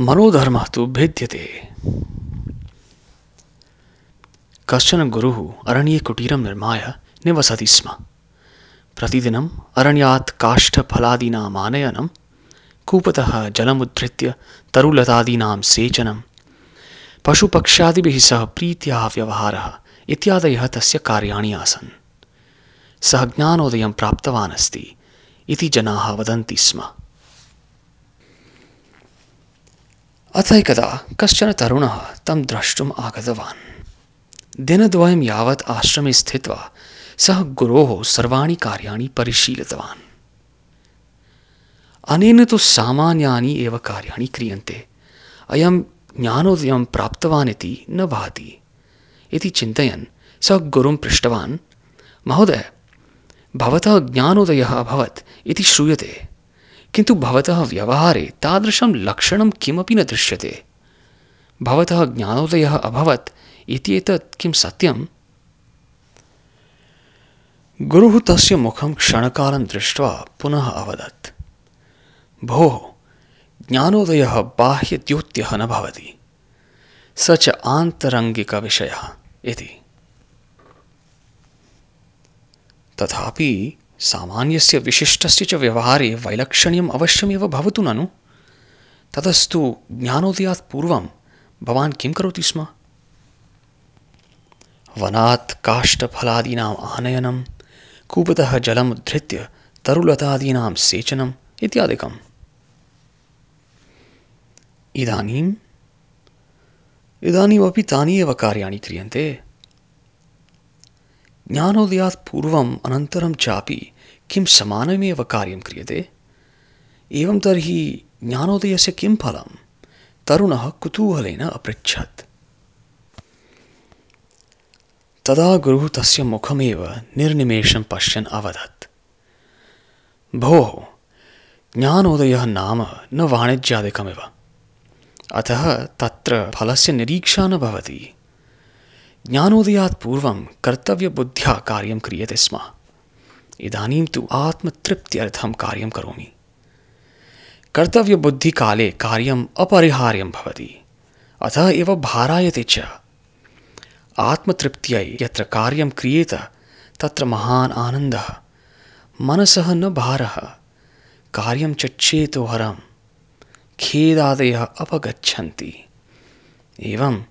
मनोधर्मः तु भिद्यते। कश्चन गुरुः अरण्ये कुटीरं निर्माय निवसति स्म। प्रतिदिनम् अरण्यात् काष्ठफलादीनाम् आनयनं कूपतः जलमुद्धृत्य तरुलतादीनां सेचनं सह प्रीत्या व्यवहारः इत्यादयः तस्य कार्याणि आसन्। सः ज्ञानोदयं प्राप्तवान् अस्ति इति जनाः वदन्ति स्म। अथ एकदा कश्चन तरुणः तं द्रष्टुम् आगतवान्। दिनद्वयं यावत् आश्रमे स्थित्वा सः गुरोः सर्वाणि कार्याणि परिशीलितवान्। अनेन तु सामान्यानि एव कार्याणि क्रियन्ते। अयं ज्ञानोदयं प्राप्तवान् इति न भाति। इति चिन्तयन् सः गुरुं पृष्टवान्, महोदय, भवतः ज्ञानोदयः अभवत् इति श्रूयते। किन्तु भवतः व्यवहारे तादृशं लक्षणं किमपि न दृश्यते। भवतः ज्ञानोदयः अभवत् इत्येतत् किं सत्यम् गुरुः तस्य मुखं क्षणकालं दृष्ट्वा पुनः अवदत्। भोः, ज्ञानोदयः बाह्यद्योत्यः न भवति। स च आन्तरङ्गिकविषयः इति। तथापि सामान्यस्य विशिष्टस्य च व्यवहारे वैलक्षण्यम् अवश्यमेव भवतु ननु ततस्तु ज्ञानोदयात् पूर्वं भवान् किं करोति स्म वनात् काष्ठफलादीनाम् आनयनं कूपतः जलम् उद्धृत्य तरुलतादीनां सेचनम् इत्यादिकम् इदानीम् इदानीमपि तानि एव कार्याणि क्रियन्ते ज्ञानोदयात् पूर्वम् अनन्तरं चापि किं समानमेव कार्यं क्रियते? एवं तर्हि ज्ञानोदयस्य किं फलं तरुणः कुतूहलेन अपृच्छत्। तदा गुरुः तस्य मुखमेव निर्निमेषं पश्यन् अवदत्। भोः, ज्ञानोदयः नाम न वाणिज्यादिकमिव। अतः तत्र फलस्य निरीक्षा न भवति। ज्ञानोदयात् पूर्वं कर्तव्यबुद्ध्या कार्यं क्रियते स्म। इदानीं तु आत्मतृप्त्यर्थं कार्यं करोमि। कर्तव्यबुद्धिकाले कार्यम् अपरिहार्यं भवति। अतः एव भारायते च। आत्मतृप्त्यै यत्र कार्यं क्रियेत, तत्र महान् आनन्दः। मनसः न भारः। कार्यं च चेतोहरं खेदादयः अपगच्छन्ति। एवं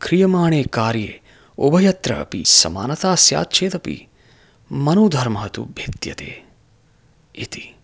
क्रियमाणे कार्ये उभयत्र अपि समानता स्यात् चेदपि मनोधर्मः तु भिद्यते इति।